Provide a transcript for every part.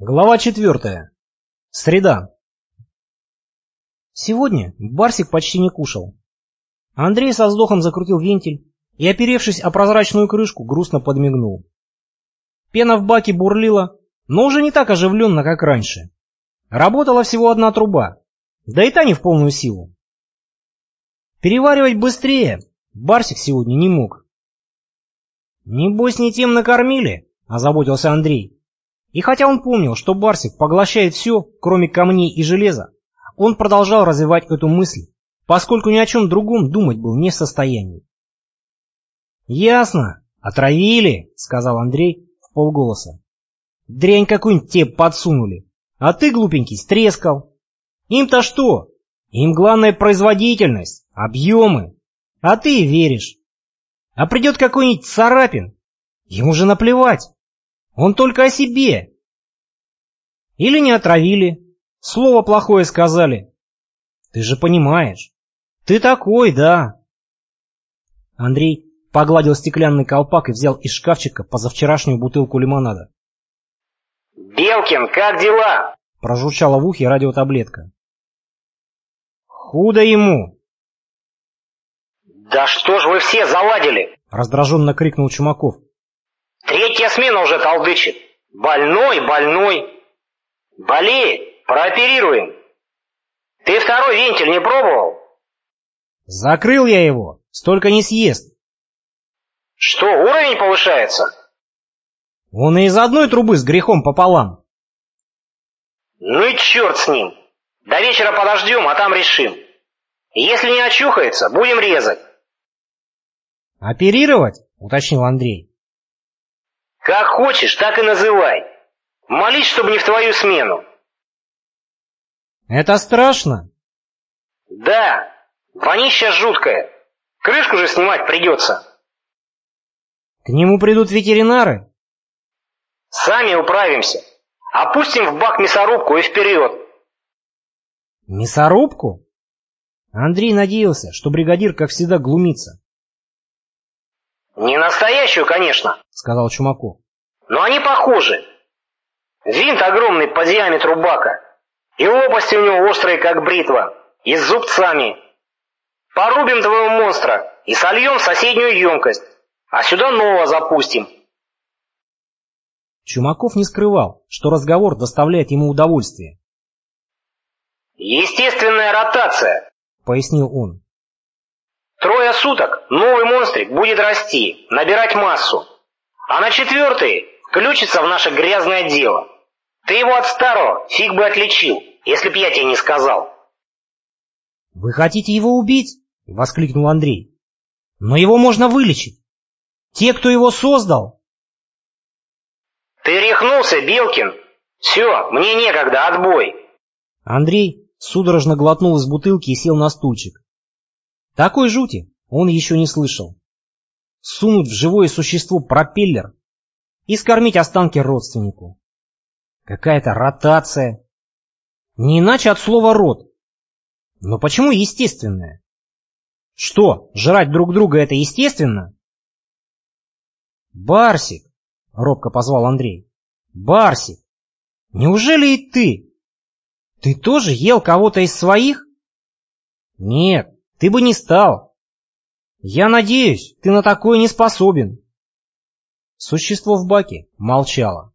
Глава четвертая. Среда. Сегодня Барсик почти не кушал. Андрей со вздохом закрутил вентиль и, оперевшись о прозрачную крышку, грустно подмигнул. Пена в баке бурлила, но уже не так оживленно, как раньше. Работала всего одна труба, да и та не в полную силу. Переваривать быстрее Барсик сегодня не мог. «Небось, не тем накормили?» — озаботился Андрей. И хотя он помнил, что Барсик поглощает все, кроме камней и железа, он продолжал развивать эту мысль, поскольку ни о чем другом думать был не в состоянии. «Ясно, отравили», — сказал Андрей в полголоса. «Дрянь какую-нибудь тебе подсунули, а ты, глупенький, стрескал. Им-то что? Им главное производительность, объемы, а ты веришь. А придет какой-нибудь царапин, ему же наплевать». Он только о себе. Или не отравили, слово плохое сказали. Ты же понимаешь. Ты такой, да. Андрей погладил стеклянный колпак и взял из шкафчика позавчерашнюю бутылку лимонада. «Белкин, как дела?» — прожурчала в ухе радиотаблетка. «Худо ему!» «Да что ж вы все заладили?» — раздраженно крикнул Чумаков. Третья смена уже толдычит. Больной, больной. Болеет, прооперируем. Ты второй вентиль не пробовал? Закрыл я его, столько не съест. Что, уровень повышается? Он и из одной трубы с грехом пополам. Ну и черт с ним. До вечера подождем, а там решим. Если не очухается, будем резать. Оперировать? Уточнил Андрей. Как хочешь, так и называй. Молись, чтобы не в твою смену. Это страшно? Да, вонища жуткая. Крышку же снимать придется. К нему придут ветеринары? Сами управимся. Опустим в бак мясорубку и вперед. Мясорубку? Андрей надеялся, что бригадир, как всегда, глумится. «Не настоящую, конечно», — сказал Чумаков. «Но они похожи. Винт огромный по диаметру бака, и лопасти у него острые, как бритва, и с зубцами. Порубим твоего монстра и сольем в соседнюю емкость, а сюда нового запустим». Чумаков не скрывал, что разговор доставляет ему удовольствие. «Естественная ротация», — пояснил он. Трое суток новый монстрик будет расти, набирать массу. А на четвертый включится в наше грязное дело. Ты его от старого фиг бы отличил, если б я тебе не сказал. «Вы хотите его убить?» — воскликнул Андрей. «Но его можно вылечить. Те, кто его создал...» «Ты рехнулся, Белкин? Все, мне некогда, отбой!» Андрей судорожно глотнул из бутылки и сел на стульчик. Такой жути он еще не слышал. Сунуть в живое существо пропеллер и скормить останки родственнику. Какая-то ротация. Не иначе от слова «род». Но почему естественное? Что, жрать друг друга это естественно? «Барсик!» — робко позвал Андрей. «Барсик! Неужели и ты? Ты тоже ел кого-то из своих?» «Нет, ты бы не стал. Я надеюсь, ты на такое не способен. Существо в баке молчало.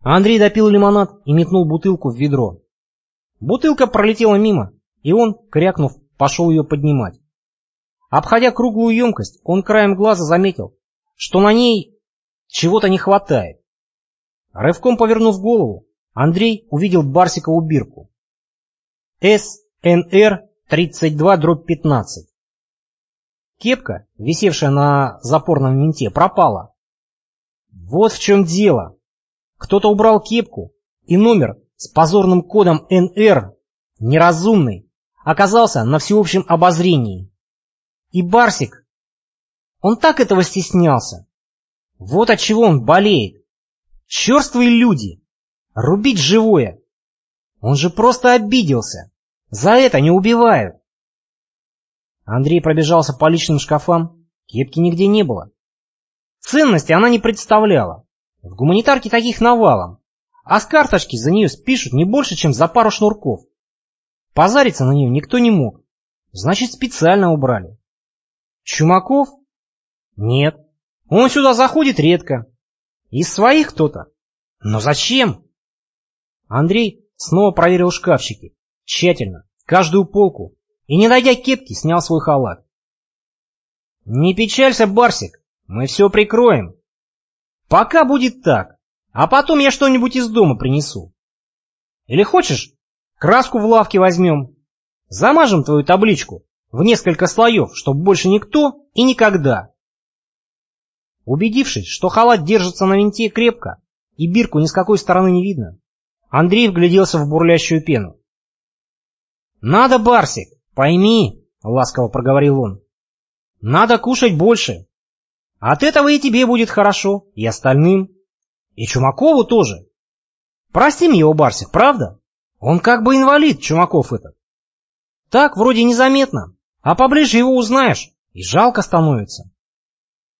Андрей допил лимонад и метнул бутылку в ведро. Бутылка пролетела мимо, и он, крякнув, пошел ее поднимать. Обходя круглую емкость, он краем глаза заметил, что на ней чего-то не хватает. Рывком повернув голову, Андрей увидел Барсикову бирку. «С НР-32-15. Кепка, висевшая на запорном винте, пропала. Вот в чем дело. Кто-то убрал кепку, и номер с позорным кодом НР, неразумный, оказался на всеобщем обозрении. И Барсик, он так этого стеснялся. Вот от чего он болеет. Черствые люди. Рубить живое. Он же просто обиделся. За это не убивают. Андрей пробежался по личным шкафам. Кепки нигде не было. Ценности она не представляла. В гуманитарке таких навалом, а с карточки за нее спишут не больше, чем за пару шнурков. Позариться на нее никто не мог, значит специально убрали. Чумаков? Нет, он сюда заходит редко. Из своих кто-то. Но зачем? Андрей снова проверил шкафчики, тщательно, каждую полку, и, не найдя кепки, снял свой халат. «Не печалься, Барсик, мы все прикроем. Пока будет так, а потом я что-нибудь из дома принесу. Или хочешь, краску в лавке возьмем, замажем твою табличку в несколько слоев, чтобы больше никто и никогда». Убедившись, что халат держится на винте крепко и бирку ни с какой стороны не видно, Андрей вгляделся в бурлящую пену. «Надо, Барсик, пойми», — ласково проговорил он, — «надо кушать больше. От этого и тебе будет хорошо, и остальным. И Чумакову тоже. Простим его, Барсик, правда? Он как бы инвалид, Чумаков этот. Так вроде незаметно, а поближе его узнаешь, и жалко становится.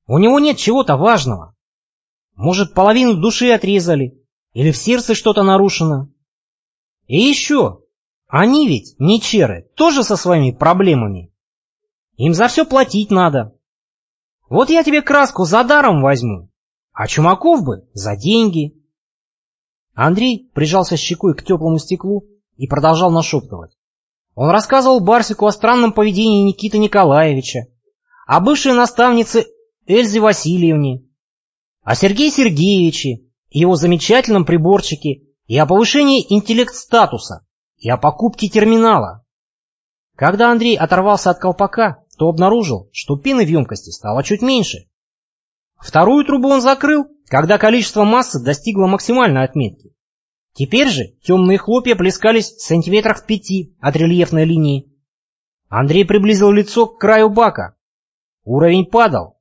У него нет чего-то важного. Может, половину души отрезали, или в сердце что-то нарушено? И еще, они ведь, не черы, тоже со своими проблемами. Им за все платить надо. Вот я тебе краску за даром возьму, а Чумаков бы за деньги. Андрей прижался щекой к теплому стеклу и продолжал нашептывать. Он рассказывал Барсику о странном поведении Никиты Николаевича, о бывшей наставнице Эльзе Васильевне, о Сергее Сергеевиче, и его замечательном приборчике, и о повышении интеллект-статуса, и о покупке терминала. Когда Андрей оторвался от колпака, то обнаружил, что пены в емкости стало чуть меньше. Вторую трубу он закрыл, когда количество массы достигло максимальной отметки. Теперь же темные хлопья плескались в сантиметрах в пяти от рельефной линии. Андрей приблизил лицо к краю бака. Уровень падал.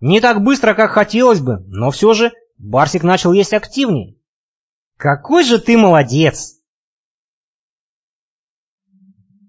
Не так быстро, как хотелось бы, но все же Барсик начал есть активнее. «Какой же ты молодец!»